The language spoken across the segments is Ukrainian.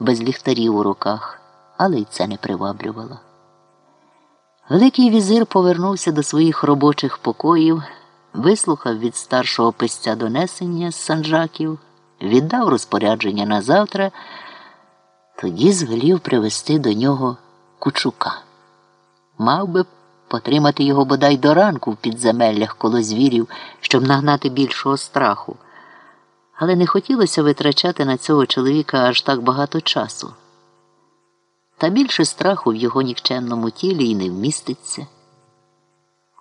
без ліхтарів у руках, але й це не приваблювало. Великий візир повернувся до своїх робочих покоїв, вислухав від старшого писця донесення з санджаків, віддав розпорядження на завтра, тоді звелів привезти до нього кучука. Мав би потримати його бодай до ранку в підземеллях коло звірів, щоб нагнати більшого страху. Але не хотілося витрачати на цього чоловіка аж так багато часу. Та більше страху в його нікчемному тілі і не вміститься.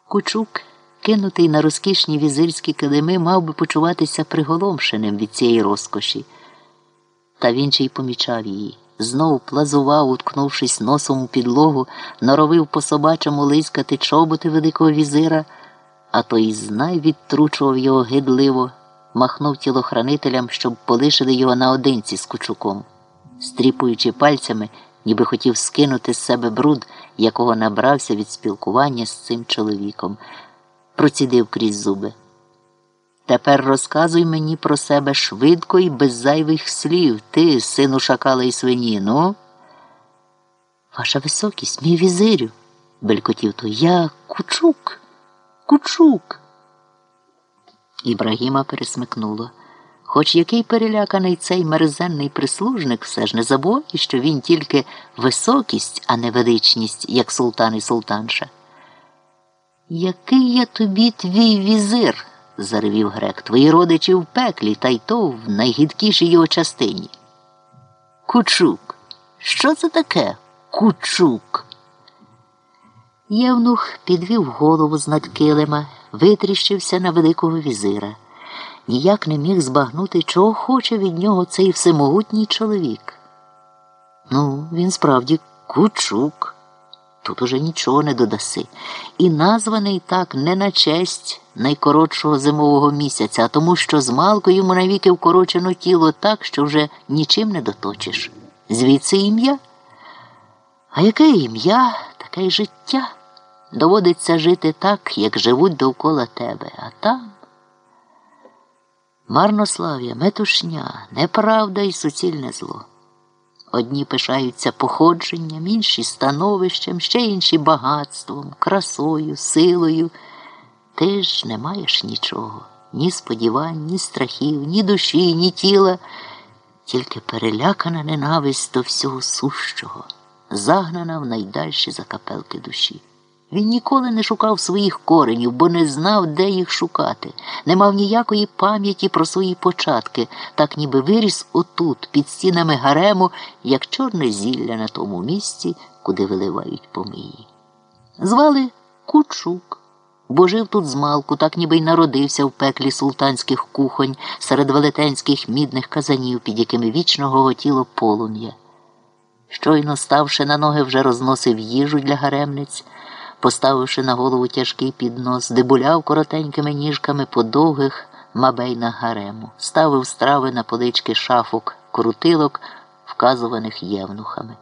Кучук, кинутий на розкішні візирські килими, мав би почуватися приголомшеним від цієї розкоші. Та він ще й помічав її. Знову плазував, уткнувшись носом у підлогу, норовив по собачому лискати чоботи великого візира, а той знай відтручував його гидливо, махнув тілохранителям, щоб полишили його наодинці з кучуком, стріпуючи пальцями, ніби хотів скинути з себе бруд, якого набрався від спілкування з цим чоловіком, процідив крізь зуби. Тепер розказуй мені про себе швидко і без зайвих слів, ти, сину шакала і свині, ну? Ваша високість, мій візирю, белькотів той. Я кучук, кучук. Ібрагіма пересмикнуло. Хоч який переляканий цей мерзенний прислужник все ж не забуває, що він тільки високість, а не величність, як султан і султанша. Який я тобі твій візир? заревів грек. Твої родичі в пеклі, та й то в найгідкішій його частині. Кучук. Що це таке? Кучук. Євнух підвів голову з над килима, витріщився на великого візира. Ніяк не міг збагнути, чого хоче від нього цей всемогутній чоловік. Ну, він справді кучук. Тут уже нічого не додаси. І названий так не на честь найкоротшого зимового місяця, а тому що з малку йому навіки вкорочено тіло так, що вже нічим не доточиш. Звідси ім'я. А яке ім'я, таке й життя. Доводиться жити так, як живуть довкола тебе, а там. Марнослав'я, метушня, неправда і суцільне зло. Одні пишаються походженням, інші становищем, ще інші багатством, красою, силою. Ти ж не маєш нічого, ні сподівань, ні страхів, ні душі, ні тіла, тільки перелякана ненависть до всього сущого, загнана в найдальші закапелки душі. Він ніколи не шукав своїх коренів, бо не знав, де їх шукати, не мав ніякої пам'яті про свої початки, так ніби виріс отут, під стінами гарему, як чорне зілля на тому місці, куди виливають помиї. Звали Кучук, бо жив тут змалку, так ніби й народився в пеклі султанських кухонь серед велетенських мідних казанів, під якими вічно гоготіло полум'я. Щойно ставши на ноги, вже розносив їжу для гаремниць поставивши на голову тяжкий піднос, дебуляв коротенькими ніжками по довгих мабейнах гарему, ставив страви на полички шафок, крутилок, вказуваних євнухами.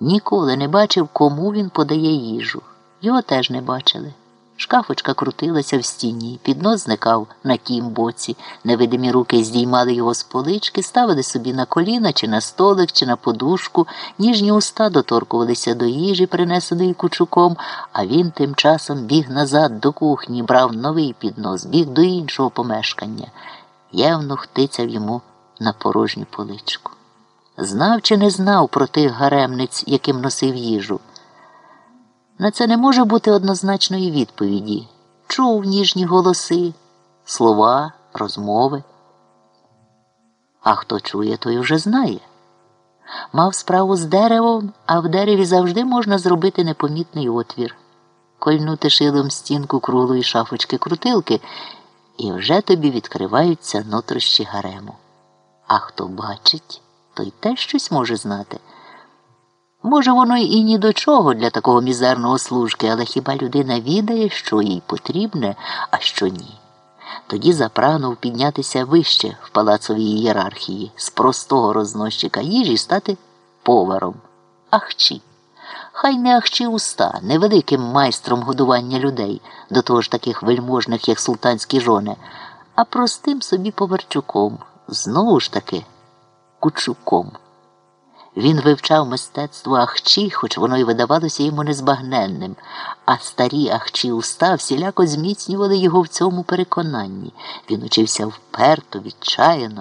Ніколи не бачив, кому він подає їжу. Його теж не бачили. Шкафочка крутилася в стіні, піднос зникав на тім боці, невидимі руки здіймали його з полички, ставили собі на коліна, чи на столик, чи на подушку, ніжні уста доторкувалися до їжі, принесеної кучуком, а він тим часом біг назад до кухні, брав новий піднос, біг до іншого помешкання. Євнух тицяв йому на порожню поличку. Знав чи не знав про тих гаремниць, яким носив їжу. На це не може бути однозначної відповіді. Чув ніжні голоси, слова, розмови. А хто чує, той уже знає. Мав справу з деревом, а в дереві завжди можна зробити непомітний отвір, кольнути шилом стінку круглої шафочки крутилки, і вже тобі відкриваються нутрощі гарему. А хто бачить, той теж щось може знати. Може, воно і ні до чого для такого мізерного служки, але хіба людина відає, що їй потрібне, а що ні? Тоді запрагнув піднятися вище в палацовій ієрархії, з простого рознощика їжі стати поваром. Ахчі. Хай не ахчі уста, невеликим майстром годування людей, до того ж таких вельможних, як султанські жони, а простим собі поварчуком, знову ж таки, кучуком. Він вивчав мистецтво ахчі, хоч воно й видавалося йому незбагненним, а старі ахчі уста всіляко зміцнювали його в цьому переконанні. Він учився вперто, відчаяно.